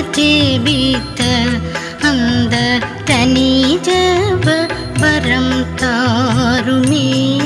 பல அந்த தனி ஜப வரம் தாருமே.